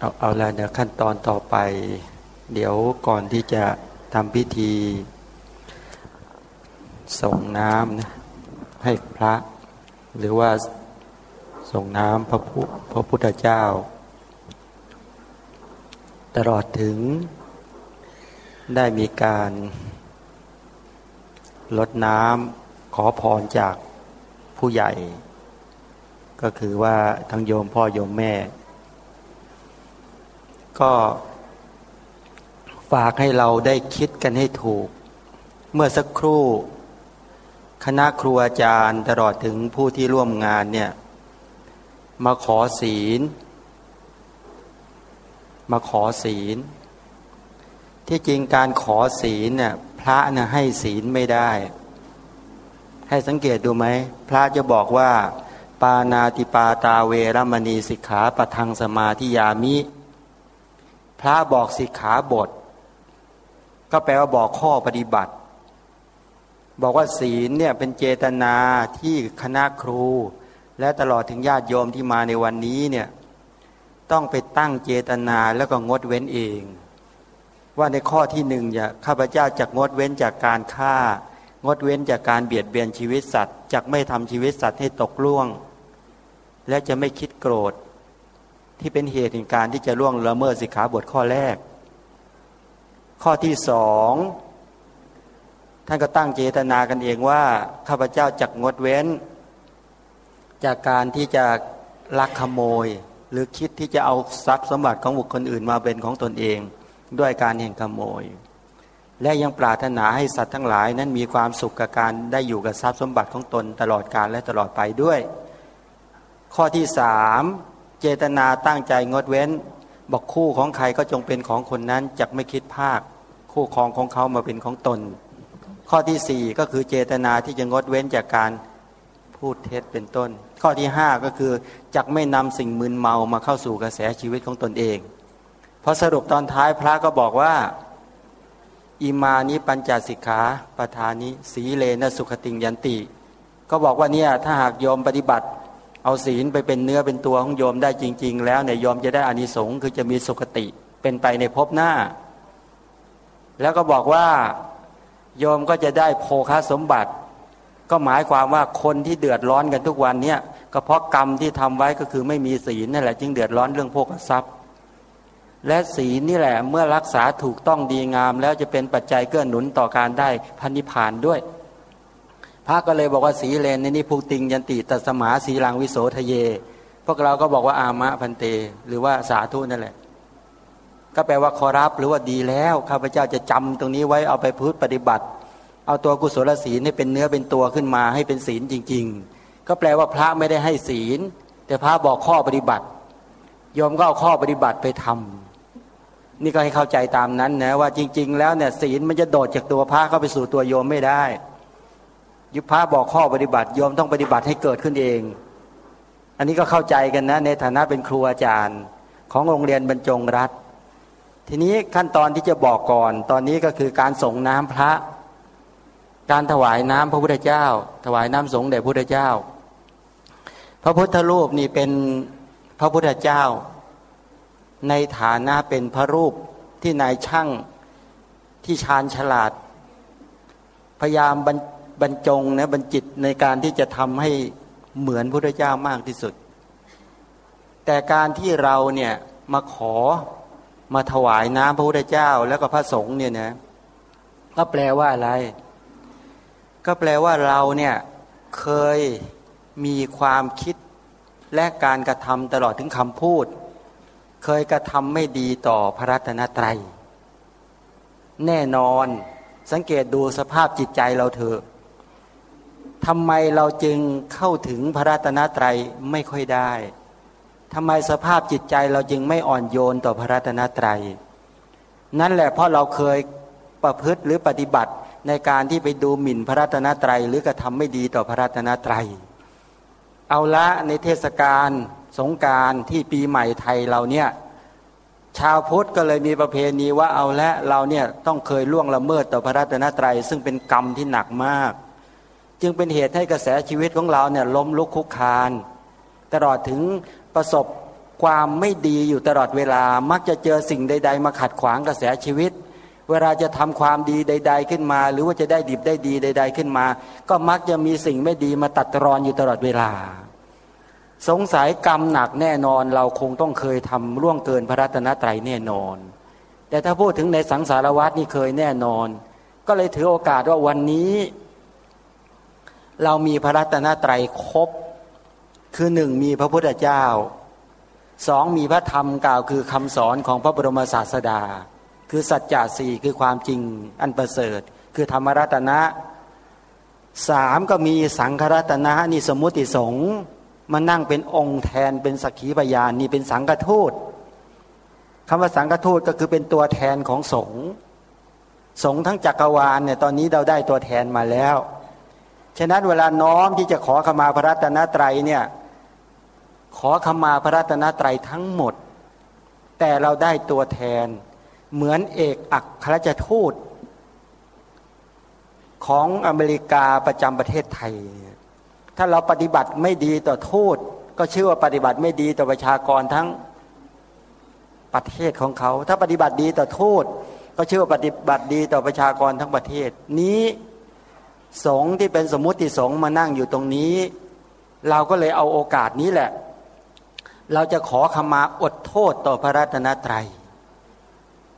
เอาเอาละเดี๋ยวขั้นตอนต่อไป เดี๋ยวก่อนที่จะทำพิธี ส่งน้ำนะให้พระ หรือว่าส่งน้ำพระพุพระพุทธเจ้า ตลอดถึงได้มีการลดน้ำขอพรจากผู้ใหญ่ ก็คือว่าทั้งโยมพ่อโยมแม่ ก็ฝากให้เราได้คิดกันให้ถูก เมื่อสักครู่ คณะครูอาจารย์ตลอดถึงผู้ที่ร่วมงานเนี่ยมาขอศีล มาขอศีล ที่จริงการขอศีลเนี่ยพระเนี่ยให้ศีลไม่ได้ ให้สังเกตดูไหม พระจะบอกว่า ปานาติปาตาเวรมณีสิกขาปะทังสมาธิยามิ พระบอกสิกขาบท ก็แปลว่าบอกข้อปฏิบัติ บอกว่าศีลเนี่ยเป็นเจตนาที่คณะครู และตลอดถึงญาติโยมที่มาในวันนี้เนี่ยต้องไปตั้งเจตนาแล้วก็งดเว้นเอง ว่าในข้อที่หนึ่งอย่าข้าพเจ้าจะงดเว้นจากการฆ่า งดเว้นจากการเบียดเบียนชีวิตสัตว์จะไม่ทำชีวิตสัตว์ให้ตกล่วง และจะไม่คิดโกรธ ที่เป็นเหตุในการที่จะล่วงละเมิดสิกขาบทข้อแรก ข้อที่สองท่านก็ตั้งเจตนากันเองว่าข้าพเจ้าจะงดเว้น จากการที่จะลักขโมย หรือคิดที่จะเอาทรัพย์สมบัติของบุคคลอื่นมาเป็นของตนเอง ด้วยการแห่งขโมย และยังปรารถนาให้สัตว์ทั้งหลายนั้นมีความสุขกับการได้อยู่กับทรัพย์สมบัติของตนตลอดกาลและตลอดไปด้วย ข้อที่สาม เจตนาตั้งใจงดเว้น บอกคู่ของใครก็จงเป็นของคนนั้นจะไม่คิดภาค คู่ครองของเขามาเป็นของตน ข้อที่สี่ก็คือเจตนาที่จะงดเว้นจากการพูดเท็จเป็นต้น ข้อที่ห้าก็คือจักไม่นำสิ่งมึนเมามาเข้าสู่กระแสชีวิตของตนเองพอสรุปตอนท้ายพระก็บอกว่าอิมานิปัญจสิกขาปทานิสีเลนสุขติงยันติ ก็บอกว่าเนี่ยถ้าหากโยมปฏิบัติ เอาศีลไปเป็นเนื้อเป็นตัวของโยมได้จริง ๆ แล้วเนี่ยโยมจะได้อานิสงส์คือจะมีสุขติเป็นไปในภพหน้า แล้วก็บอกว่าโยมก็จะได้โภคาสมบัติ ก็หมายความว่าคนที่เดือดร้อนกันทุกวันเนี่ยก็เพราะกรรมที่ทำไว้ก็คือไม่มีศีลนั่นแหละจึงเดือดร้อนเรื่องโภคทรัพย์ และศีลนี่แหละเมื่อรักษาถูกต้องดีงาม แล้วจะเป็นปัจจัยเกื้อหนุนต่อการได้พันิพานด้วย พระก็เลยบอกว่าสีเลนในนี้ภูติงยันติตัสมาสีลังวิโสทะเย พวกเราก็บอกว่าอามะพันเต หรือว่าสาธุนั่นแหละ ก็แปลว่าขอรับหรือว่าดีแล้วข้าพเจ้าจะจำตรงนี้ไว้เอาไปพูดปฏิบัติ เอาตัวกุศลศีลให้เป็นเนื้อเป็นตัวขึ้นมาให้เป็นศีลจริง ๆ ก็แปลว่าพระไม่ได้ให้ศีล แต่พระบอกข้อปฏิบัติยอมก็เอาข้อปฏิบัติไปทำนี่ก็ให้เข้าใจตามนั้นนะว่าจริง ๆ แล้วเนี่ยศีลมันจะโดดจากตัวพระเข้าไปสู่ตัวโยมไม่ได้ ยุพระบอกข้อปฏิบัติโยมต้องปฏิบัติให้เกิดขึ้นเอง อันนี้ก็เข้าใจกันนะ ในฐานะเป็นครูอาจารย์ ของโรงเรียนบรรจงรัฐ ทีนี้ขั้นตอนที่จะบอกก่อน ตอนนี้ก็คือการส่งน้ำพระ การถวายน้ำพระพุทธเจ้า ถวายน้ำสงฆ์แด่พระพุทธเจ้า พระพุทธรูปนี่เป็นพระพุทธเจ้า ในฐานะเป็นพระรูปที่นายช่างที่ชาญฉลาด พยายามบรร จงนะบรรจิตในการที่จะทำให้เหมือนพระเจ้ามากที่สุด แต่การที่เราเนี่ยมาขอมาถวายน้ำพระพุทธเจ้าแล้วก็พระสงฆ์เนี่ยนะก็แปลว่าอะไร ก็แปลว่าเราเนี่ยเคยมีความคิดและการกระทำตลอดถึงคำพูด เคยกระทำไม่ดีต่อพระรัตนตรัย แน่นอนสังเกตดูสภาพจิตใจเราเถอะ ทำไมเราจึงเข้าถึงพระรัตนตรัยไม่ค่อยได้ทำไมสภาพจิตใจเราจึงไม่อ่อนโยนต่อพระรัตนตรัย นั่นแหละเพราะเราเคยประพฤติหรือปฏิบัติในการที่ไปดูหมิ่นพระรัตนตรัย หรือกระทำไม่ดีต่อพระรัตนตรัย เอาละในเทศกาลสงการที่ปีใหม่ไทยเราเนี่ยชาวพุทธก็เลยมีประเพณีว่าเอาละเราเนี่ยต้องเคยล่วงละเมิดต่อพระรัตนตรัย ซึ่งเป็นกรรมที่หนักมาก จึงเป็นเหตุให้กระแสชีวิตของเราเนี่ยล้มลุกคุกคาน ตลอดถึงประสบความไม่ดีอยู่ตลอดเวลามักจะเจอสิ่งใด ๆ มาขัดขวางกระแสชีวิต เวลาจะทำความดีใด ๆ ขึ้นมา หรือว่าจะได้ดิบได้ดีใด ๆ ขึ้นมา ก็มักจะมีสิ่งไม่ดีมาตัดรอนอยู่ตลอดเวลา สงสัยกรรมหนักแน่นอนเราคงต้องเคยทำล่วงเกินพระรัตนตรัยแน่นอน แต่ถ้าพูดถึงในสังสารวัตนี่เคยแน่นอน ก็เลยถือโอกาสว่าวันนี้ เรามีพระรัตนตรัยครบ คือหนึ่งมีพระพุทธเจ้าสองมีพระธรรมกล่าวคือคำสอนของพระบรมศาสดา คือสัจจะสี่คือความจริงอันประเสริฐ คือธรรมรัตนะสามก็มีสังฆรัตนะนี่สมมุติสงฆ์มานั่งเป็นองค์แทนเป็นสักขีพยานนี่เป็นสังฆทูตคำว่าสังฆทูตก็คือเป็นตัวแทนของสงฆ์สงฆ์ทั้งจักรวาลเนี่ยตอนนี้เราได้ตัวแทนมาแล้ว ฉะนั้นเวลาน้อมที่จะขอขมาพระรัตนตรัยเนี่ยขอขมาพระรัตนตรัยทั้งหมด แต่เราได้ตัวแทน เหมือนเอกอัครราชทูต ของอเมริกาประจำประเทศไทย ถ้าเราปฏิบัติไม่ดีต่อทูตก็ชื่อว่าปฏิบัติไม่ดีต่อประชากรทั้งประเทศของเขา ถ้าปฏิบัติดีต่อทูตก็ชื่อว่าปฏิบัติดีต่อประชากรทั้งประเทศ นี้ สงที่เป็นสมมุติสงมานั่งอยู่ตรงนี้ เราก็เลยเอาโอกาสนี้แหละ เราจะขอขมาอดโทษต่อพระรัตนตรัย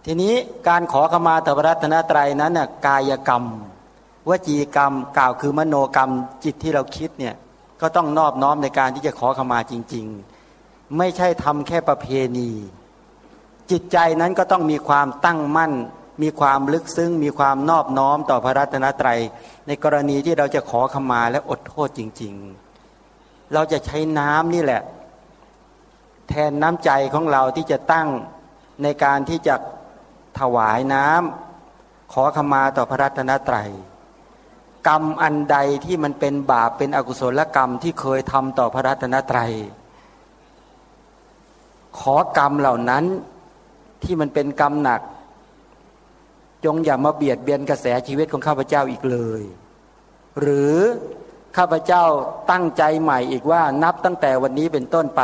ทีนี้การขอขมาต่อพระรัตนตรัยนั้นน่ะกายกรรม วจีกรรมกล่าวคือมโนกรรมจิตที่เราคิดเนี่ยก็ต้องนอบน้อมในการที่จะขอขมาจริง ๆ ไม่ใช่ทำแค่ประเพณี จิตใจนั้นก็ต้องมีความตั้งมั่น มีความลึกซึ้ง มีความนอบน้อมต่อพระรัตนตรัย ในกรณีที่เราจะขอขมาและอดโทษจริง ๆ เราจะใช้น้ำนี่แหละ แทนน้ำใจของเราที่จะตั้งในการที่จะถวายน้ำขอขมาต่อพระรัตนตรัย กรรมอันใดที่มันเป็นบาปเป็นอกุศลกรรมที่เคยทำต่อพระรัตนตรัย ขอกรรมเหล่านั้นที่มันเป็นกรรมหนัก จงอย่ามาเบียดเบียนกระแสชีวิตของข้าพเจ้าอีกเลย หรือข้าพเจ้าตั้งใจใหม่อีกว่านับตั้งแต่วันนี้เป็นต้นไป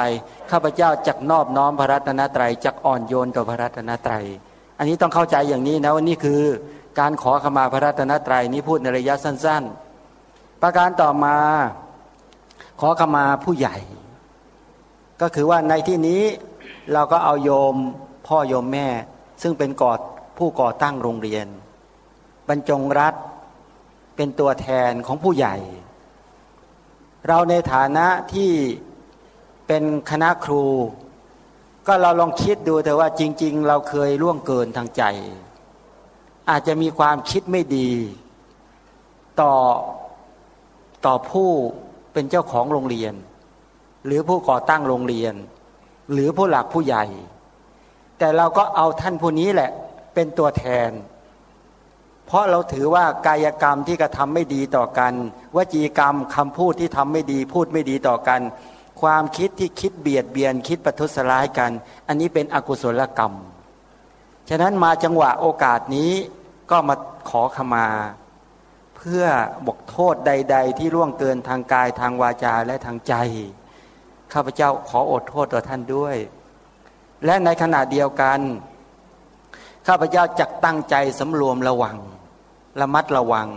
ข้าพเจ้าจักนอบน้อมพระรัตนตรัยจักอ่อนโยนต่อพระรัตนตรัย อันนี้ต้องเข้าใจอย่างนี้นะว่านี่คือ การขอขมาพระรัตนตรัยนี้พูดในระยะสั้น ๆ ประการต่อมา ขอขมาผู้ใหญ่ ก็คือว่าในที่นี้เราก็เอาโยมพ่อโยมแม่ ซึ่งเป็นกอด ผู้ก่อตั้งโรงเรียน บรรจงรัฐเป็นตัวแทนของผู้ใหญ่ เราในฐานะที่เป็นคณะครู ก็เราลองคิดดูแต่ว่าจริง ๆ เราเคยล่วงเกินทางใจ อาจจะมีความคิดไม่ดี ต่อต่อผู้เป็นเจ้าของโรงเรียน หรือผู้ก่อตั้งโรงเรียน หรือผู้หลักผู้ใหญ่ แต่เราก็เอาท่านผู้นี้แหละ เป็นตัวแทน เพราะเราถือว่ากายกรรมที่กระทำไม่ดีต่อกันวจีกรรมคำพูดที่ทำไม่ดีพูดไม่ดีต่อกัน ความคิดที่คิดเบียดเบียน คิดประทุษร้ายกัน อันนี้เป็นอกุศลกรรม ฉะนั้นมาจังหวะโอกาสนี้ก็มาขอขมา เพื่อบอกโทษใด ๆ ที่ร่วงเกินทางกายทางวาจาและทางใจ ข้าพเจ้าขออดโทษต่อท่านด้วย และในขณะเดียวกัน ข้าพเจ้าจักตั้งใจสำรวมระวัง ระมัดระวัง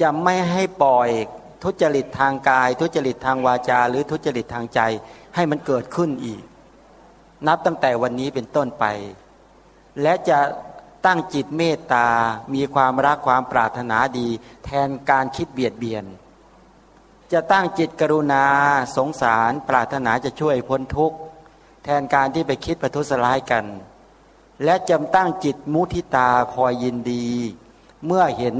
จะไม่ให้ปล่อยทุจริตทางกาย ทุจริตทางวาจา หรือทุจริตทางใจให้มันเกิดขึ้นอีก นับตั้งแต่วันนี้เป็นต้นไป และจะตั้งจิตเมตตา มีความรักความปรารถนาดี แทนการคิดเบียดเบียน จะตั้งจิตกรุณา สงสาร ปรารถนาจะช่วยพ้นทุกข์ แทนการที่ไปคิดประทุษร้ายกัน และจำตั้งจิตมุทิตาคอยยินดี เมื่อเห็น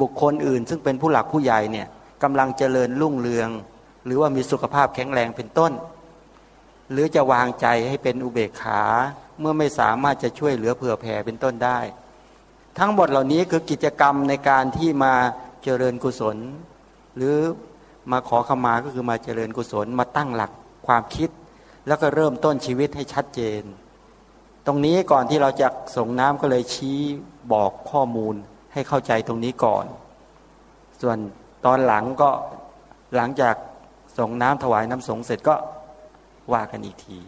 บุคคลอื่น ซึ่งเป็นผู้หลักผู้ใหญ่เนี่ยกำลังเจริญรุ่งเรือง หรือว่ามีสุขภาพแข็งแรงเป็นต้น หรือจะวางใจให้เป็นอุเบกขา เมื่อไม่สามารถจะช่วยเหลือเผื่อแผ่เป็นต้นได้ ทั้งหมดเหล่านี้คือกิจกรรมในการที่มาเจริญกุศล หรือมาขอขมาก็คือมาเจริญกุศลมาตั้งหลักความคิด แล้วก็เริ่มต้นชีวิตให้ชัดเจน ตรงนี้ก่อนที่เราจะส่งน้ำก็เลยชี้บอกข้อมูลให้เข้าใจตรงนี้ก่อน ส่วนตอนหลังก็หลังจากส่งน้ำถวายน้ำสงเสร็จก็ว่ากันอีกที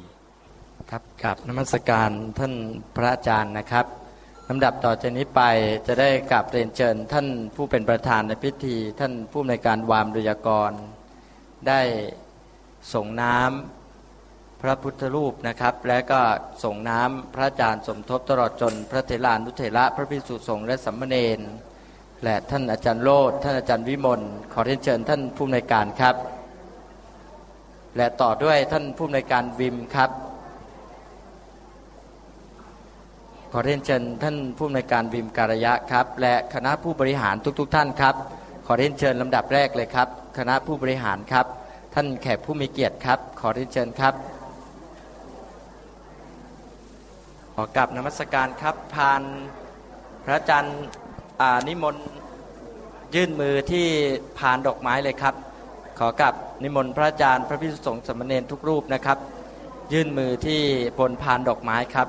ครับกับนมัสการท่านพระอาจารย์นะครับลำดับต่อจากนี้ไปจะได้กลับเรียนเชิญ ท่านผู้เป็นประธานในพิธี ท่านผู้ในการวามรุยากร ได้ส่งน้ำ พระพุทธรูปนะครับ และก็ส่งน้ำพระอาจารย์สมทบตลอดจน พระเถรานุเถระพระภิกษุสงฆ์และสัมมเนนและท่านอาจารย์โลดท่านอาจารย์วิมลขอเรียนเชิญท่านผู้ในวยการครับ และต่อด้วยท่านผู้ในวยการวิมครับ ขอเรียนเชิญท่านผู้อำนวยการวิมการยะครับ และคณะผู้บริหารทุกๆทท่านครับ ขอเรียนเชิญลำดับแรกเลยครับ คณะผู้บริหารครับ ท่านแขกผู้มีเกียรติครับ ขอเรียนเชิญครับ ขอกลับนมัสการครับพานพระอาจารย์นิมนต์ยื่นมือที่พานดอกไม้เลยครับ ขอกลับนิมนต์พระอาจารย์ พระพิสุสงฆ์สามเณรทุกรูปนะครับ ยื่นมือที่บนพานดอกไม้ครับ